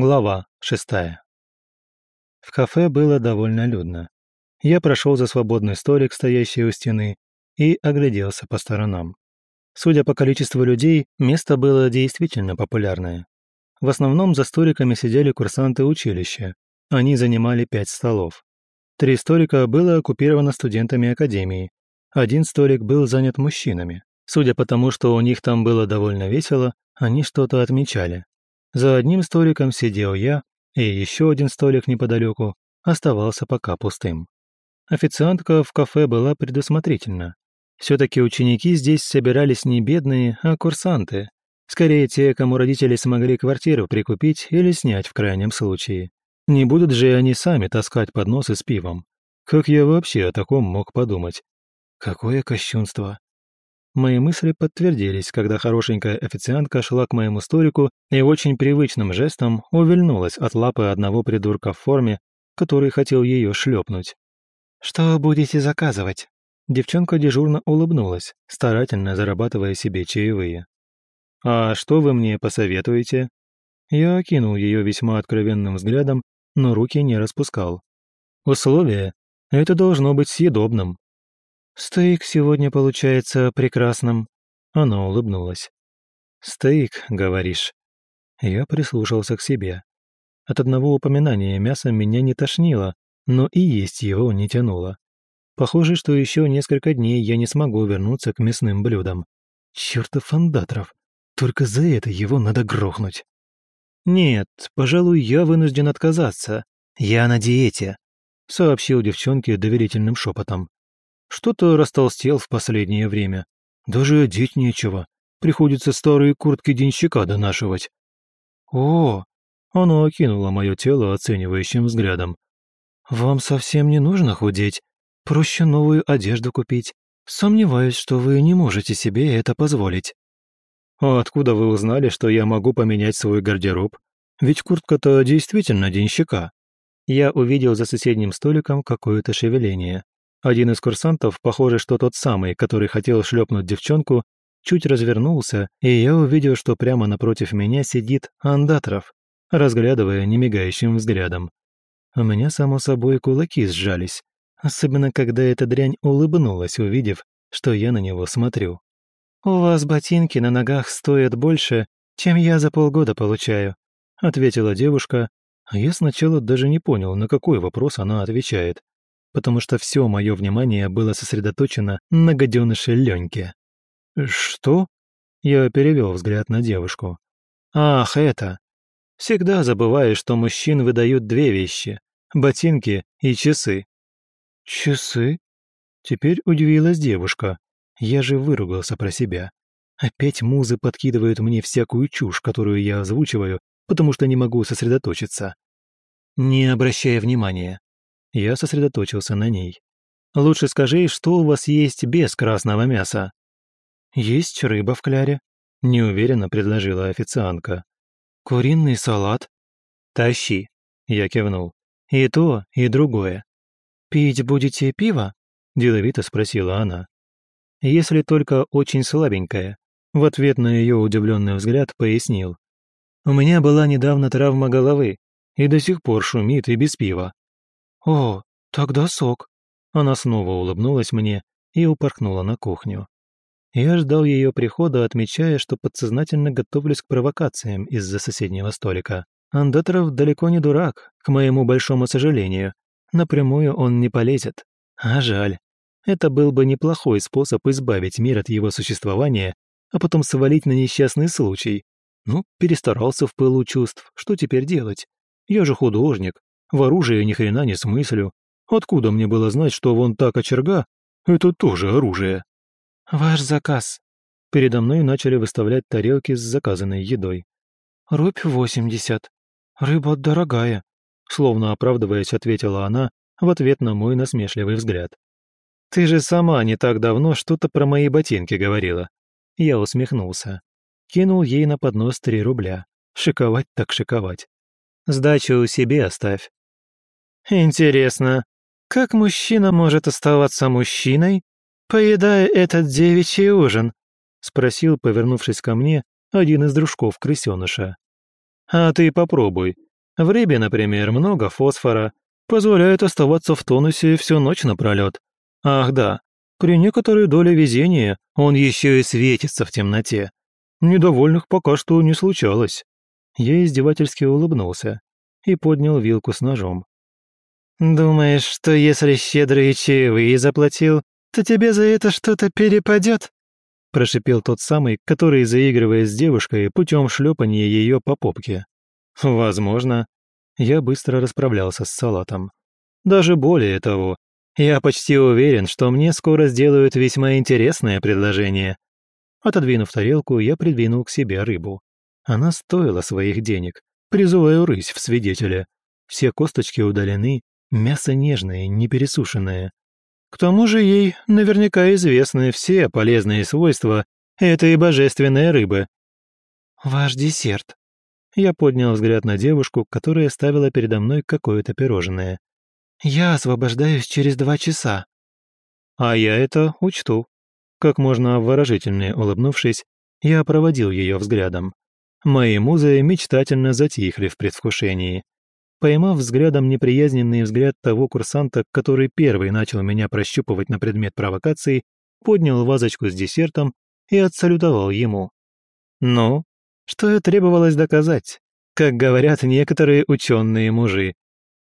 Глава шестая. В кафе было довольно людно. Я прошел за свободный столик, стоящий у стены, и огляделся по сторонам. Судя по количеству людей, место было действительно популярное. В основном за столиками сидели курсанты училища. Они занимали пять столов. Три столика было оккупировано студентами академии. Один столик был занят мужчинами. Судя по тому, что у них там было довольно весело, они что-то отмечали. За одним столиком сидел я, и еще один столик неподалеку оставался пока пустым. Официантка в кафе была предусмотрительна. Все-таки ученики здесь собирались не бедные, а курсанты. Скорее, те, кому родители смогли квартиру прикупить или снять в крайнем случае. Не будут же они сами таскать подносы с пивом. Как я вообще о таком мог подумать? Какое кощунство. Мои мысли подтвердились, когда хорошенькая официантка шла к моему столику и очень привычным жестом увильнулась от лапы одного придурка в форме, который хотел ее шлепнуть. «Что будете заказывать?» Девчонка дежурно улыбнулась, старательно зарабатывая себе чаевые. «А что вы мне посоветуете?» Я окинул ее весьма откровенным взглядом, но руки не распускал. «Условие — это должно быть съедобным, «Стейк сегодня получается прекрасным», — она улыбнулась. «Стейк, говоришь?» Я прислушался к себе. От одного упоминания мяса меня не тошнило, но и есть его не тянуло. Похоже, что еще несколько дней я не смогу вернуться к мясным блюдам. Чёртов фандатров! Только за это его надо грохнуть. «Нет, пожалуй, я вынужден отказаться. Я на диете», — сообщил девчонке доверительным шепотом. Что-то растолстел в последнее время. Даже одеть нечего. Приходится старые куртки денщика донашивать. О, оно окинуло мое тело оценивающим взглядом. Вам совсем не нужно худеть. Проще новую одежду купить. Сомневаюсь, что вы не можете себе это позволить. А откуда вы узнали, что я могу поменять свой гардероб? Ведь куртка-то действительно денщика. Я увидел за соседним столиком какое-то шевеление. Один из курсантов, похоже, что тот самый, который хотел шлепнуть девчонку, чуть развернулся, и я увидел, что прямо напротив меня сидит Андатров, разглядывая немигающим взглядом. У меня, само собой, кулаки сжались, особенно когда эта дрянь улыбнулась, увидев, что я на него смотрю. «У вас ботинки на ногах стоят больше, чем я за полгода получаю», ответила девушка, а я сначала даже не понял, на какой вопрос она отвечает потому что все мое внимание было сосредоточено на гаденыше Леньке. «Что?» Я перевел взгляд на девушку. «Ах, это! Всегда забываю, что мужчин выдают две вещи — ботинки и часы». «Часы?» Теперь удивилась девушка. Я же выругался про себя. Опять музы подкидывают мне всякую чушь, которую я озвучиваю, потому что не могу сосредоточиться. Не обращая внимания, я сосредоточился на ней. «Лучше скажи, что у вас есть без красного мяса?» «Есть рыба в кляре», — неуверенно предложила официантка. «Куриный салат?» «Тащи», — я кивнул. «И то, и другое». «Пить будете пиво?» — деловито спросила она. «Если только очень слабенькое», — в ответ на ее удивленный взгляд пояснил. «У меня была недавно травма головы, и до сих пор шумит и без пива. «О, тогда сок». Она снова улыбнулась мне и упорхнула на кухню. Я ждал ее прихода, отмечая, что подсознательно готовлюсь к провокациям из-за соседнего столика. Андатров далеко не дурак, к моему большому сожалению. Напрямую он не полезет. А жаль. Это был бы неплохой способ избавить мир от его существования, а потом свалить на несчастный случай. Ну, перестарался в пылу чувств. Что теперь делать? Я же художник, в оружии ни хрена не смыслю. Откуда мне было знать, что вон та кочерга — это тоже оружие? «Ваш заказ». Передо мной начали выставлять тарелки с заказанной едой. «Рубь восемьдесят. Рыба дорогая», словно оправдываясь, ответила она в ответ на мой насмешливый взгляд. «Ты же сама не так давно что-то про мои ботинки говорила». Я усмехнулся. Кинул ей на поднос три рубля. Шиковать так шиковать. Сдачу себе оставь. Интересно, как мужчина может оставаться мужчиной, поедая этот девичий ужин? Спросил, повернувшись ко мне, один из дружков крысеныша. А ты попробуй, В рыбе, например, много фосфора, позволяет оставаться в тонусе всю ночь напролет. Ах да, при некоторой доле везения он еще и светится в темноте. Недовольных пока что не случалось. Я издевательски улыбнулся и поднял вилку с ножом. «Думаешь, что если щедрые чаевые заплатил, то тебе за это что-то перепадет?» прошипел тот самый, который, заигрывая с девушкой, путем шлепания ее по попке. «Возможно». Я быстро расправлялся с салатом. Даже более того, я почти уверен, что мне скоро сделают весьма интересное предложение. Отодвинув тарелку, я придвинул к себе рыбу. Она стоила своих денег. Призываю рысь в свидетеля. Все косточки удалены, мясо нежное, не пересушенное. К тому же ей наверняка известны все полезные свойства этой божественной рыбы. «Ваш десерт». Я поднял взгляд на девушку, которая ставила передо мной какое-то пирожное. «Я освобождаюсь через два часа». «А я это учту». Как можно выражительнее улыбнувшись, я проводил ее взглядом. Мои музы мечтательно затихли в предвкушении. Поймав взглядом неприязненный взгляд того курсанта, который первый начал меня прощупывать на предмет провокации, поднял вазочку с десертом и отсалютовал ему. «Ну, что и требовалось доказать, как говорят некоторые ученые мужи.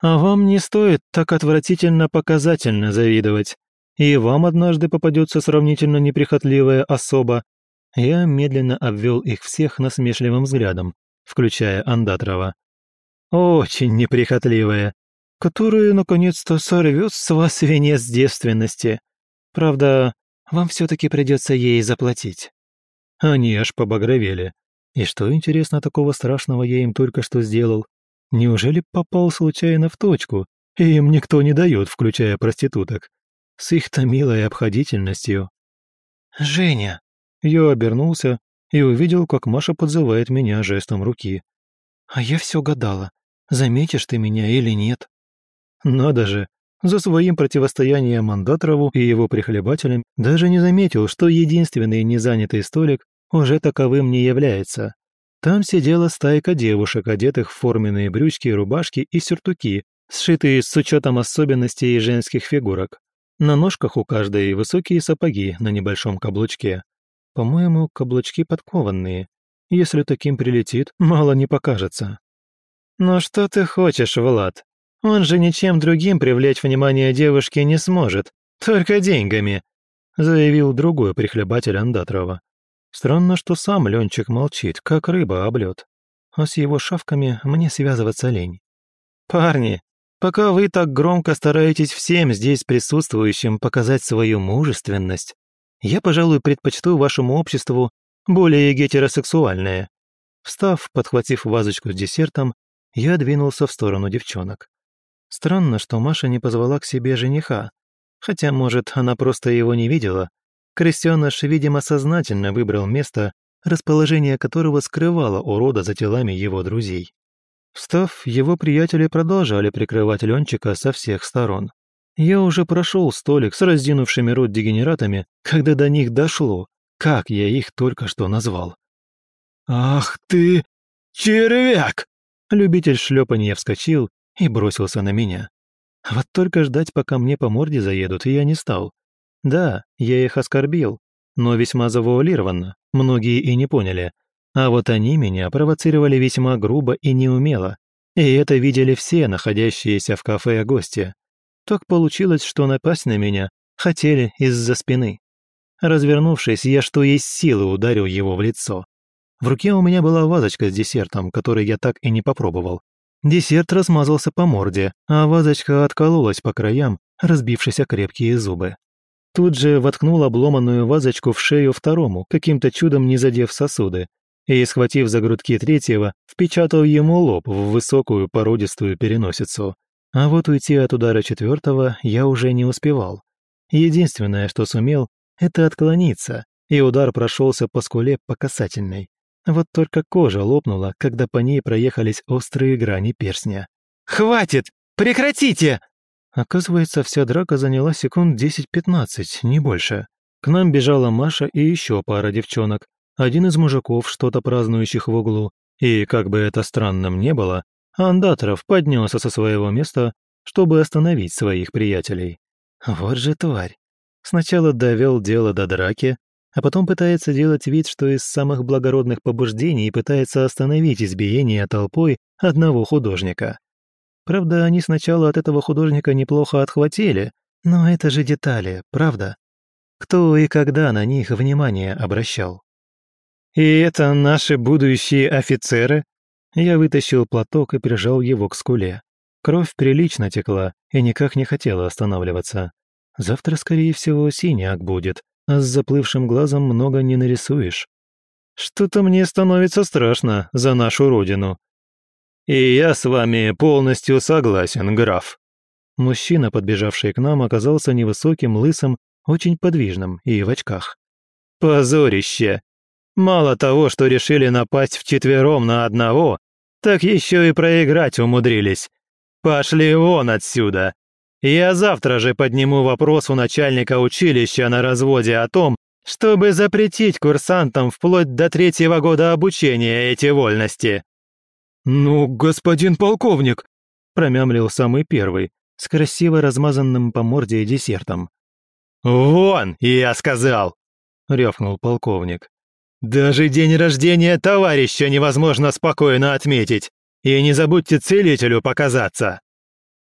А вам не стоит так отвратительно показательно завидовать. И вам однажды попадется сравнительно неприхотливая особа. Я медленно обвел их всех насмешливым взглядом, включая Андатрова. Очень неприхотливая, которая наконец-то сорвет с вас венец девственности. Правда, вам все-таки придется ей заплатить. Они аж побагровели. И что, интересно, такого страшного я им только что сделал? Неужели попал случайно в точку, и им никто не дает, включая проституток? С их-то милой обходительностью. «Женя!» Я обернулся и увидел, как Маша подзывает меня жестом руки. «А я все гадала, заметишь ты меня или нет?» Надо же, за своим противостоянием Мандатрову и его прихлебателям даже не заметил, что единственный незанятый столик уже таковым не является. Там сидела стайка девушек, одетых в форменные брючки, рубашки и сюртуки, сшитые с учетом особенностей женских фигурок. На ножках у каждой высокие сапоги на небольшом каблучке. По-моему, каблучки подкованные. Если таким прилетит, мало не покажется. «Ну что ты хочешь, Влад? Он же ничем другим привлечь внимание девушки не сможет, только деньгами», заявил другой прихлебатель Андатрова. Странно, что сам Ленчик молчит, как рыба об лед. А с его шавками мне связываться лень. «Парни, пока вы так громко стараетесь всем здесь присутствующим показать свою мужественность, я, пожалуй, предпочту вашему обществу более гетеросексуальное». Встав, подхватив вазочку с десертом, я двинулся в сторону девчонок. Странно, что Маша не позвала к себе жениха, хотя, может, она просто его не видела, Крестьяныш, видимо, сознательно выбрал место, расположение которого скрывало урода за телами его друзей. Встав, его приятели продолжали прикрывать Ленчика со всех сторон. Я уже прошел столик с раздинувшими рот дегенератами, когда до них дошло, как я их только что назвал. «Ах ты, червяк!» Любитель шлепанья вскочил и бросился на меня. Вот только ждать, пока мне по морде заедут, я не стал. Да, я их оскорбил, но весьма завуалированно, многие и не поняли. А вот они меня провоцировали весьма грубо и неумело. И это видели все находящиеся в кафе гости. Так получилось, что напасть на меня хотели из-за спины. Развернувшись, я что есть силы ударил его в лицо. В руке у меня была вазочка с десертом, который я так и не попробовал. Десерт размазался по морде, а вазочка откололась по краям, разбившись о крепкие зубы. Тут же воткнул обломанную вазочку в шею второму, каким-то чудом не задев сосуды, и, схватив за грудки третьего, впечатал ему лоб в высокую породистую переносицу. А вот уйти от удара четвертого я уже не успевал. Единственное, что сумел, это отклониться, и удар прошелся по скуле по касательной. Вот только кожа лопнула, когда по ней проехались острые грани перстня. «Хватит! Прекратите!» Оказывается, вся драка заняла секунд 10-15, не больше. К нам бежала Маша и еще пара девчонок. Один из мужиков, что-то празднующих в углу. И, как бы это странным не было, Андаторов поднялся со своего места, чтобы остановить своих приятелей. Вот же тварь. Сначала довел дело до драки, а потом пытается делать вид, что из самых благородных побуждений пытается остановить избиение толпой одного художника. Правда, они сначала от этого художника неплохо отхватили, но это же детали, правда? Кто и когда на них внимание обращал? «И это наши будущие офицеры?» Я вытащил платок и прижал его к скуле. Кровь прилично текла и никак не хотела останавливаться. Завтра, скорее всего, синяк будет, а с заплывшим глазом много не нарисуешь. Что-то мне становится страшно за нашу родину. И я с вами полностью согласен, граф. Мужчина, подбежавший к нам, оказался невысоким, лысым, очень подвижным и в очках. Позорище! Мало того, что решили напасть вчетвером на одного, так еще и проиграть умудрились. Пошли вон отсюда! Я завтра же подниму вопрос у начальника училища на разводе о том, чтобы запретить курсантам вплоть до третьего года обучения эти вольности». «Ну, господин полковник», — промямлил самый первый, с красиво размазанным по морде десертом. «Вон, я сказал!» — рявкнул полковник. «Даже день рождения товарища невозможно спокойно отметить, и не забудьте целителю показаться!»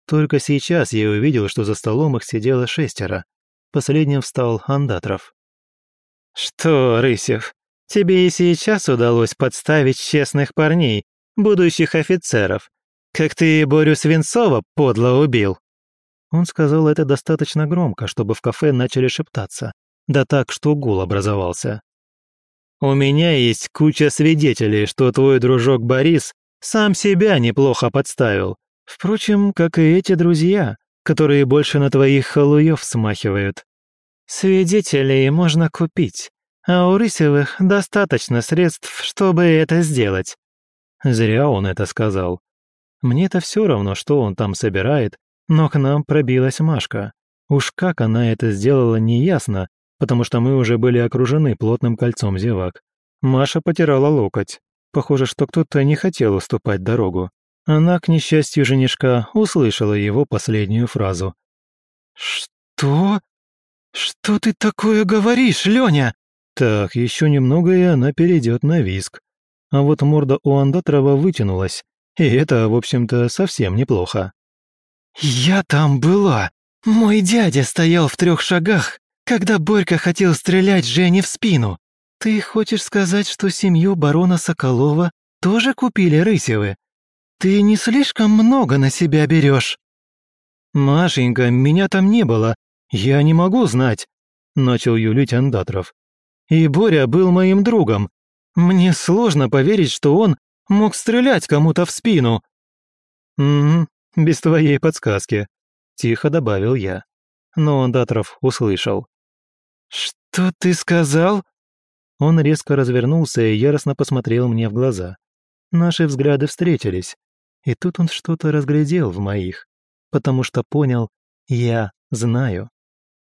Только сейчас я увидел, что за столом их сидело шестеро. Последним встал Андатров. «Что, Рысев, тебе и сейчас удалось подставить честных парней, будущих офицеров, как ты Борю Свинцова подло убил?» Он сказал это достаточно громко, чтобы в кафе начали шептаться, да так, что гул образовался. «У меня есть куча свидетелей, что твой дружок Борис сам себя неплохо подставил, Впрочем, как и эти друзья, которые больше на твоих халуев смахивают. Свидетелей можно купить, а у Рысевых достаточно средств, чтобы это сделать. Зря он это сказал. Мне-то все равно, что он там собирает, но к нам пробилась Машка. Уж как она это сделала, неясно, потому что мы уже были окружены плотным кольцом зевак. Маша потирала локоть. Похоже, что кто-то не хотел уступать дорогу. Она, к несчастью женишка, услышала его последнюю фразу. «Что? Что ты такое говоришь, Лёня?» Так, еще немного, и она перейдет на виск. А вот морда у Андатрова вытянулась, и это, в общем-то, совсем неплохо. «Я там была. Мой дядя стоял в трех шагах, когда Борька хотел стрелять Жене в спину. Ты хочешь сказать, что семью барона Соколова тоже купили Рысевы? «Ты не слишком много на себя берешь?» «Машенька, меня там не было. Я не могу знать», — начал юлить Андатров. «И Боря был моим другом. Мне сложно поверить, что он мог стрелять кому-то в спину». «Угу, без твоей подсказки», — тихо добавил я. Но Андатров услышал. «Что ты сказал?» Он резко развернулся и яростно посмотрел мне в глаза. Наши взгляды встретились. И тут он что-то разглядел в моих, потому что понял, я знаю.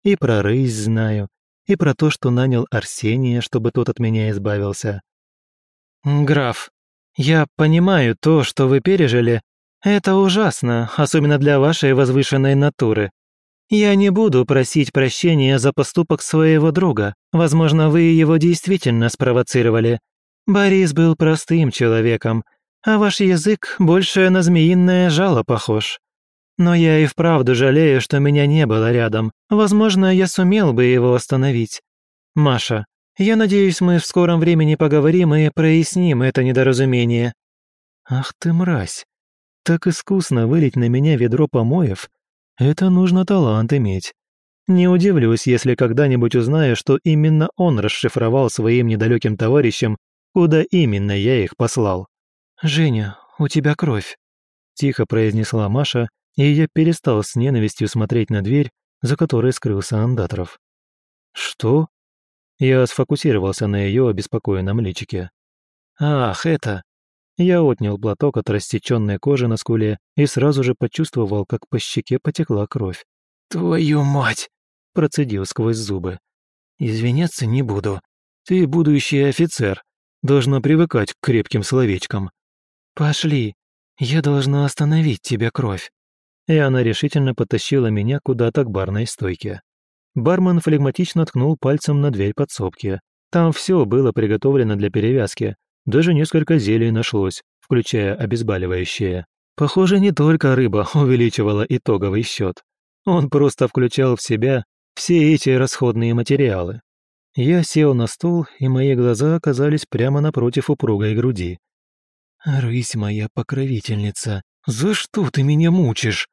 И про рысь знаю, и про то, что нанял Арсения, чтобы тот от меня избавился. «Граф, я понимаю то, что вы пережили. Это ужасно, особенно для вашей возвышенной натуры. Я не буду просить прощения за поступок своего друга. Возможно, вы его действительно спровоцировали. Борис был простым человеком, а ваш язык больше на змеиное жало похож. Но я и вправду жалею, что меня не было рядом. Возможно, я сумел бы его остановить. Маша, я надеюсь, мы в скором времени поговорим и проясним это недоразумение». «Ах ты мразь! Так искусно вылить на меня ведро помоев. Это нужно талант иметь. Не удивлюсь, если когда-нибудь узнаю, что именно он расшифровал своим недалеким товарищам, куда именно я их послал. «Женя, у тебя кровь», – тихо произнесла Маша, и я перестал с ненавистью смотреть на дверь, за которой скрылся Андатров. «Что?» Я сфокусировался на ее обеспокоенном личике. «Ах, это...» Я отнял платок от рассеченной кожи на скуле и сразу же почувствовал, как по щеке потекла кровь. «Твою мать!» – процедил сквозь зубы. «Извиняться не буду. Ты будущий офицер. Должна привыкать к крепким словечкам. «Пошли. «Я должна остановить тебе кровь». И она решительно потащила меня куда-то к барной стойке. Бармен флегматично ткнул пальцем на дверь подсобки. Там все было приготовлено для перевязки. Даже несколько зелий нашлось, включая обезболивающее. Похоже, не только рыба увеличивала итоговый счет. Он просто включал в себя все эти расходные материалы. Я сел на стул, и мои глаза оказались прямо напротив упругой груди. «Рысь моя покровительница, за что ты меня мучишь?»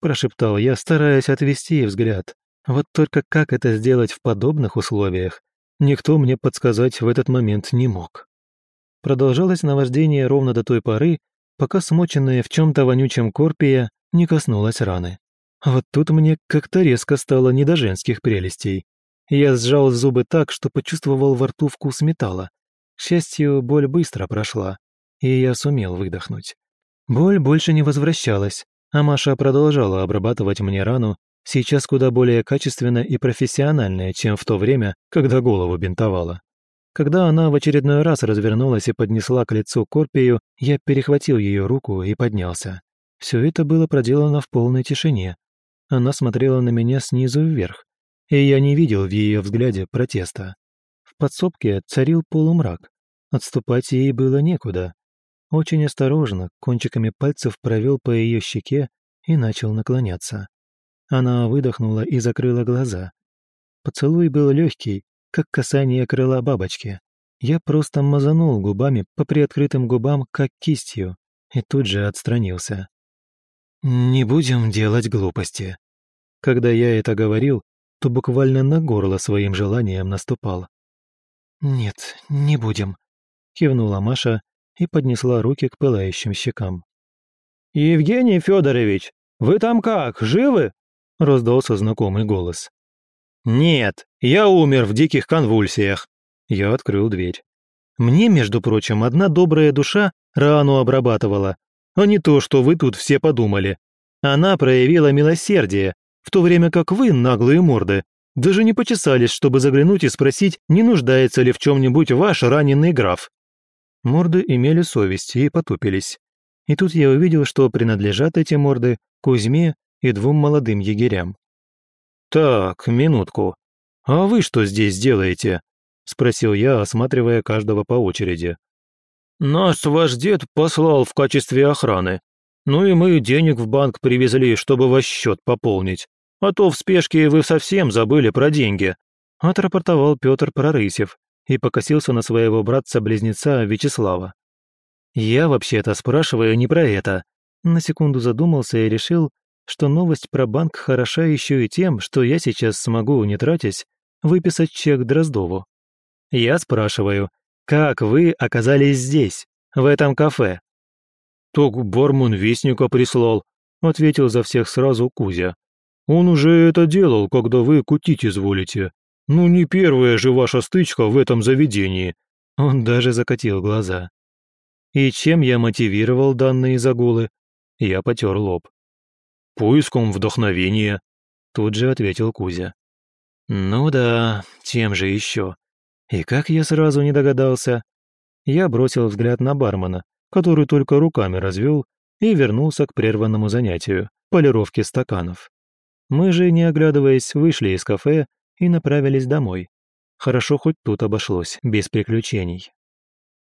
прошептал я, стараясь отвести взгляд. Вот только как это сделать в подобных условиях, никто мне подсказать в этот момент не мог. Продолжалось наваждение ровно до той поры, пока смоченная в чем-то вонючем корпия не коснулась раны. Вот тут мне как-то резко стало не до женских прелестей. Я сжал зубы так, что почувствовал во рту вкус металла. К счастью, боль быстро прошла, и я сумел выдохнуть. Боль больше не возвращалась, а Маша продолжала обрабатывать мне рану, сейчас куда более качественно и профессионально, чем в то время, когда голову бинтовала. Когда она в очередной раз развернулась и поднесла к лицу Корпию, я перехватил ее руку и поднялся. Все это было проделано в полной тишине. Она смотрела на меня снизу вверх, и я не видел в ее взгляде протеста. В подсобке царил полумрак. Отступать ей было некуда. Очень осторожно, кончиками пальцев провел по ее щеке и начал наклоняться. Она выдохнула и закрыла глаза. Поцелуй был легкий, как касание крыла бабочки. Я просто мазанул губами по приоткрытым губам, как кистью, и тут же отстранился. «Не будем делать глупости». Когда я это говорил, то буквально на горло своим желанием наступал. «Нет, не будем», — кивнула Маша и поднесла руки к пылающим щекам. «Евгений Федорович, вы там как, живы?» — раздался знакомый голос. «Нет, я умер в диких конвульсиях». Я открыл дверь. Мне, между прочим, одна добрая душа рану обрабатывала, а не то, что вы тут все подумали. Она проявила милосердие, в то время как вы, наглые морды, даже не почесались, чтобы заглянуть и спросить, не нуждается ли в чем-нибудь ваш раненый граф. Морды имели совесть и потупились. И тут я увидел, что принадлежат эти морды Кузьме и двум молодым егерям. «Так, минутку. А вы что здесь делаете?» – спросил я, осматривая каждого по очереди. «Нас ваш дед послал в качестве охраны. Ну и мы денег в банк привезли, чтобы ваш счет пополнить. А то в спешке вы совсем забыли про деньги», – отрапортовал Петр Прорысев и покосился на своего братца-близнеца Вячеслава. «Я вообще-то спрашиваю не про это». На секунду задумался и решил, что новость про банк хороша еще и тем, что я сейчас смогу, не тратясь, выписать чек Дроздову. Я спрашиваю, как вы оказались здесь, в этом кафе? «Так бармен Вестника прислал», — ответил за всех сразу Кузя. Он уже это делал, когда вы кутить изволите. Ну не первая же ваша стычка в этом заведении». Он даже закатил глаза. «И чем я мотивировал данные загулы?» Я потер лоб. «Поиском вдохновения», — тут же ответил Кузя. «Ну да, чем же еще? И как я сразу не догадался?» Я бросил взгляд на бармена, который только руками развел, и вернулся к прерванному занятию – полировке стаканов. Мы же, не оглядываясь, вышли из кафе и направились домой. Хорошо хоть тут обошлось, без приключений.